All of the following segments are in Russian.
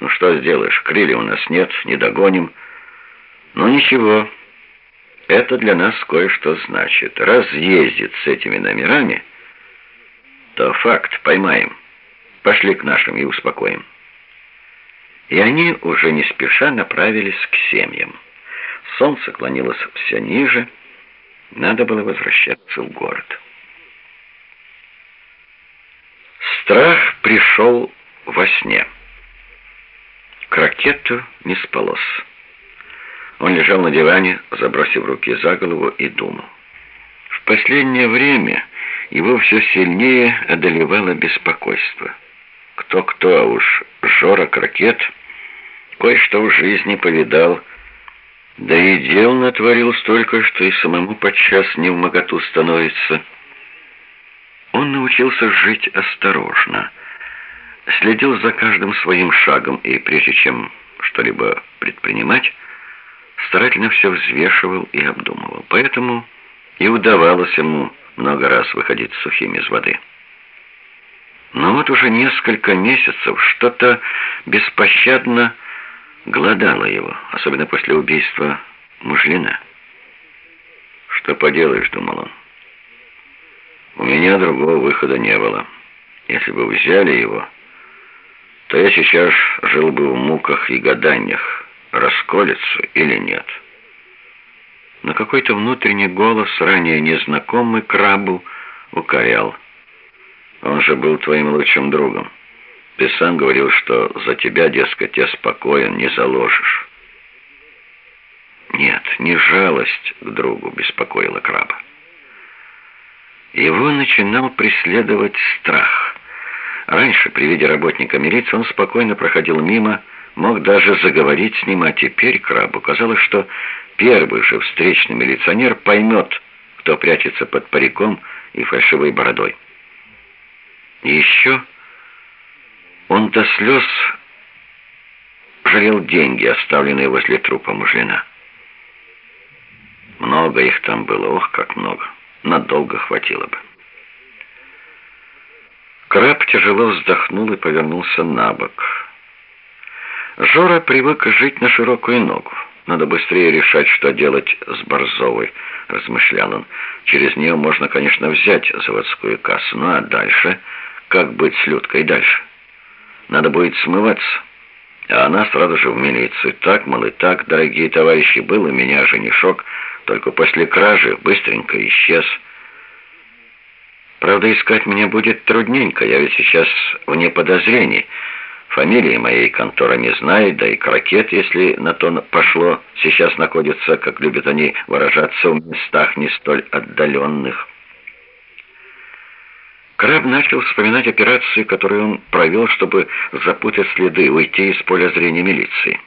Ну что сделаешь, крылья у нас нет, не догоним. Но ничего, это для нас кое-что значит. Раз ездит с этими номерами, то факт, поймаем. Пошли к нашим и успокоим. И они уже не спеша направились к семьям. Солнце клонилось все ниже, надо было возвращаться в город. Страх пришел во сне. К ракету не спалось. Он лежал на диване, забросив руки за голову, и думал. В последнее время его все сильнее одолевало беспокойство. Кто-кто, а уж Жорок ракет кое-что в жизни повидал, да и дел натворил столько, что и самому подчас не в моготу становится. Он научился жить осторожно, следил за каждым своим шагом и, прежде чем что-либо предпринимать, старательно все взвешивал и обдумывал. Поэтому и удавалось ему много раз выходить сухим из воды. Но вот уже несколько месяцев что-то беспощадно голодало его, особенно после убийства Мужлина. «Что поделаешь», — думал он. «У меня другого выхода не было. Если бы взяли его, то я сейчас жил бы в муках и гаданиях, расколется или нет». Но какой-то внутренний голос, ранее незнакомый крабу, укорял. «Он же был твоим лучшим другом». Ты сам говорил, что за тебя, дескать, я спокоен, не заложишь. Нет, не жалость к другу беспокоила краба. Его начинал преследовать страх. Раньше, при виде работника милиции, он спокойно проходил мимо, мог даже заговорить с ним, а теперь крабу казалось, что первый же встречный милиционер поймет, кто прячется под париком и фальшивой бородой. И еще он до слез жалел деньги, оставленные возле трупа мужлина. Много их там было, ох, как много. Надолго хватило бы. Краб тяжело вздохнул и повернулся на бок. Жора привык жить на широкую ногу. Надо быстрее решать, что делать с Борзовой, размышлял он. Через нее можно, конечно, взять заводскую кассу. Ну а дальше? Как быть с Людкой дальше? Надо будет смываться. А она сразу же в милицию. Так, мол, и так, дорогие товарищи, был у меня женишок, только после кражи быстренько исчез. Правда, искать меня будет трудненько, я ведь сейчас вне подозрений. Фамилии моей контора не знает, да и крокет, если на то пошло, сейчас находится, как любят они выражаться, в местах не столь отдаленных. Краб начал вспоминать операции, которые он провел, чтобы запутать следы, уйти из поля зрения милиции.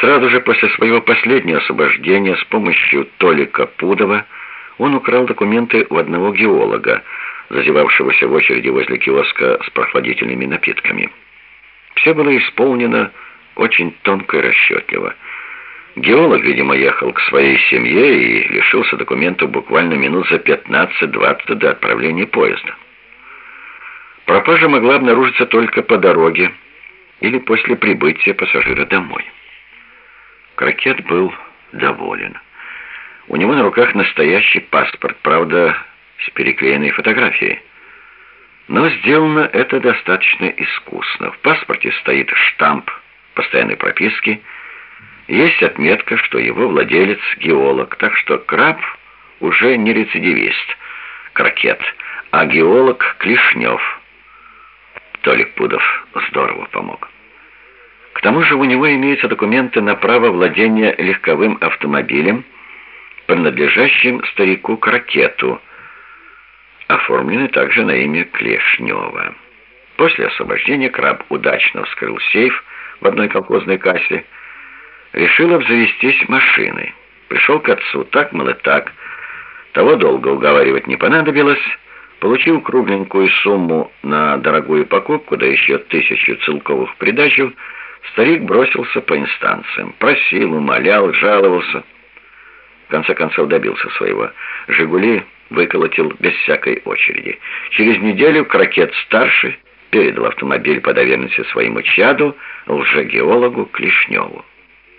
Сразу же после своего последнего освобождения с помощью Толика Пудова он украл документы у одного геолога, зазевавшегося в очереди возле киоска с прохладительными напитками. Все было исполнено очень тонко и расчетливо – Геолог, видимо, ехал к своей семье и лишился документов буквально минут за 15-20 до отправления поезда. Пропажа могла обнаружиться только по дороге или после прибытия пассажира домой. Крокет был доволен. У него на руках настоящий паспорт, правда, с переклеенной фотографией. Но сделано это достаточно искусно. В паспорте стоит штамп постоянной прописки – есть отметка, что его владелец – геолог, так что краб уже не рецидивист, крокет, а геолог – Клешнев. Толик Пудов здорово помог. К тому же у него имеются документы на право владения легковым автомобилем, принадлежащим старику Крокету, оформлены также на имя Клешнева. После освобождения краб удачно вскрыл сейф в одной колхозной кассе, решил обзавестись машиной. Пришел к отцу, так, мало так. Того долго уговаривать не понадобилось. Получил кругленькую сумму на дорогую покупку, да еще тысячу целковых придачу, старик бросился по инстанциям. Просил, умолял, жаловался. В конце концов добился своего. «Жигули» выколотил без всякой очереди. Через неделю крокет старший передал автомобиль по доверенности своему чаду, лжегеологу Клешневу.